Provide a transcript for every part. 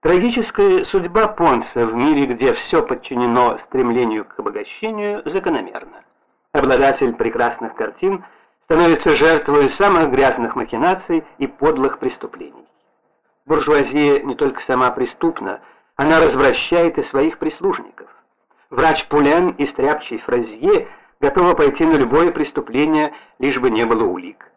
Трагическая судьба Понса в мире, где все подчинено стремлению к обогащению, закономерна. Обладатель прекрасных картин становится жертвой самых грязных махинаций и подлых преступлений. Буржуазия не только сама преступна, она развращает и своих прислужников. Врач Пулен и стряпчий Фразье готовы пойти на любое преступление, лишь бы не было улик.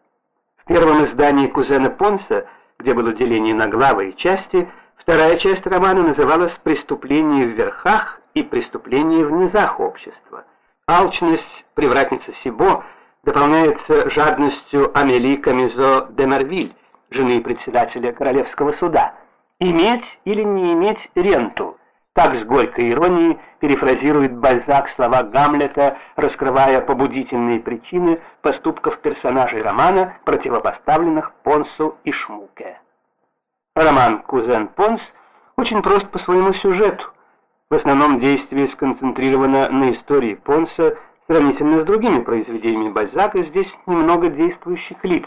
В первом издании «Кузена Понса», где было деление на главы и части, вторая часть романа называлась «Преступление в верхах» и «Преступление в низах общества». Алчность привратницы Сибо дополняется жадностью Амели Камизо де Марвиль, жены председателя Королевского суда. «Иметь или не иметь ренту» Так с горькой иронией перефразирует Бальзак слова Гамлета, раскрывая побудительные причины поступков персонажей романа, противопоставленных Понсу и Шмуке. Роман «Кузен Понс» очень прост по своему сюжету. В основном действие сконцентрировано на истории Понса, сравнительно с другими произведениями Бальзака, здесь немного действующих лиц.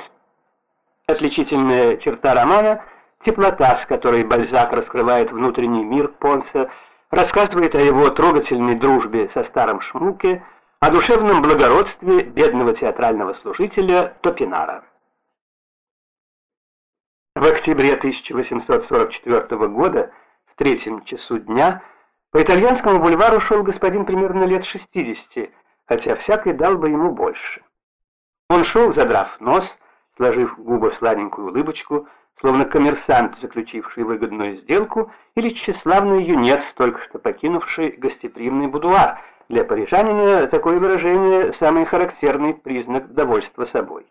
Отличительная черта романа – Теплота, с которой Бальзак раскрывает внутренний мир Понса, рассказывает о его трогательной дружбе со старым Шмуке, о душевном благородстве бедного театрального служителя Топинара. В октябре 1844 года, в третьем часу дня, по итальянскому бульвару шел господин примерно лет 60, хотя всякий дал бы ему больше. Он шел, задрав нос, сложив губы в сладенькую улыбочку, словно коммерсант, заключивший выгодную сделку, или тщеславный юнец, только что покинувший гостеприимный будуар. Для парижанина такое выражение – самый характерный признак довольства собой.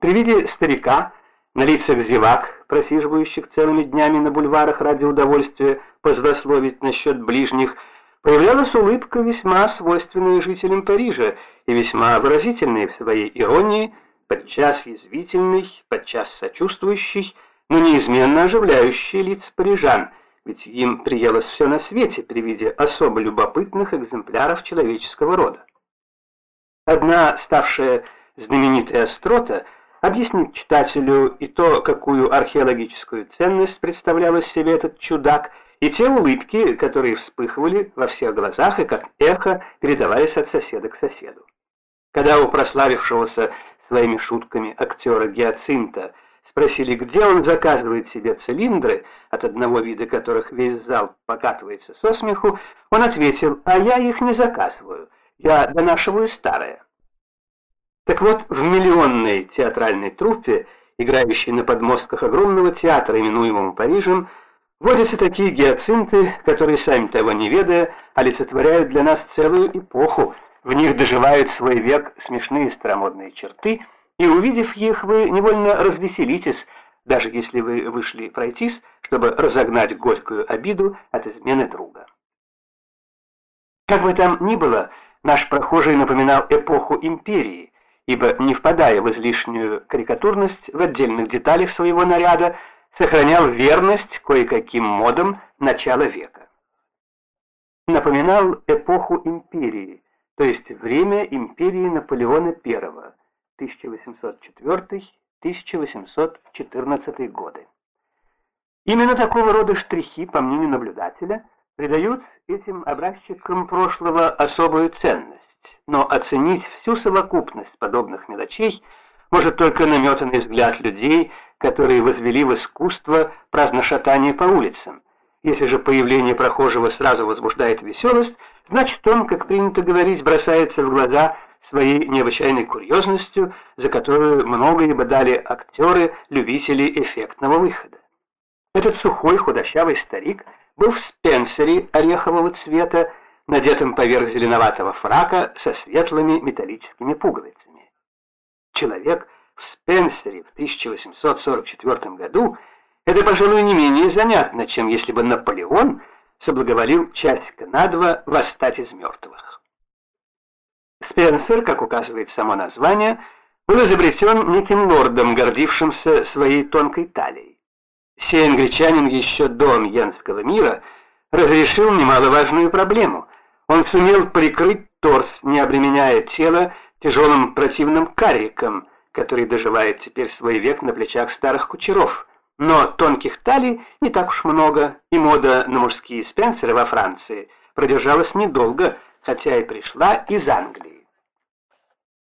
При виде старика, на лицах зевак, просиживающих целыми днями на бульварах ради удовольствия позлословить насчет ближних, появлялась улыбка, весьма свойственная жителям Парижа и весьма выразительная в своей иронии – подчас язвительный, подчас сочувствующий, но неизменно оживляющий лиц парижан, ведь им приелось все на свете при виде особо любопытных экземпляров человеческого рода. Одна, ставшая знаменитой острота, объяснит читателю и то, какую археологическую ценность представлял из себя этот чудак, и те улыбки, которые вспыхивали во всех глазах и как эхо передавались от соседа к соседу. Когда у прославившегося своими шутками актера Гиацинта, спросили, где он заказывает себе цилиндры, от одного вида которых весь зал покатывается со смеху, он ответил, а я их не заказываю, я донашиваю старое. Так вот, в миллионной театральной труппе, играющей на подмостках огромного театра, именуемого Парижем, водятся такие гиацинты, которые, сами того не ведая, олицетворяют для нас целую эпоху, в них доживают свой век смешные старомодные черты, и увидев их, вы невольно развеселитесь, даже если вы вышли пройтись, чтобы разогнать горькую обиду от измены друга. Как бы там ни было, наш прохожий напоминал эпоху империи, ибо, не впадая в излишнюю карикатурность в отдельных деталях своего наряда, сохранял верность кое-каким модам начала века. Напоминал эпоху империи, то есть время империи Наполеона I, 1804-1814 годы. Именно такого рода штрихи, по мнению наблюдателя, придают этим образчикам прошлого особую ценность, но оценить всю совокупность подобных мелочей может только наметанный взгляд людей, которые возвели в искусство праздношатание по улицам. Если же появление прохожего сразу возбуждает веселость, Значит, он, как принято говорить, бросается в глаза своей необычайной курьезностью, за которую многое бы дали актеры, любители эффектного выхода. Этот сухой худощавый старик был в спенсере орехового цвета, надетым поверх зеленоватого фрака со светлыми металлическими пуговицами. Человек в спенсере в 1844 году это, пожалуй, не менее занятно, чем если бы Наполеон – соблаговолил часика на два восстать из мертвых. Спенсер, как указывает само название, был изобретен неким лордом, гордившимся своей тонкой талией. Сей англичанин еще до Мьенского мира разрешил немаловажную проблему. Он сумел прикрыть торс, не обременяя тело тяжелым противным карриком, который доживает теперь свой век на плечах старых кучеров. Но тонких талий не так уж много, и мода на мужские спенсеры во Франции продержалась недолго, хотя и пришла из Англии.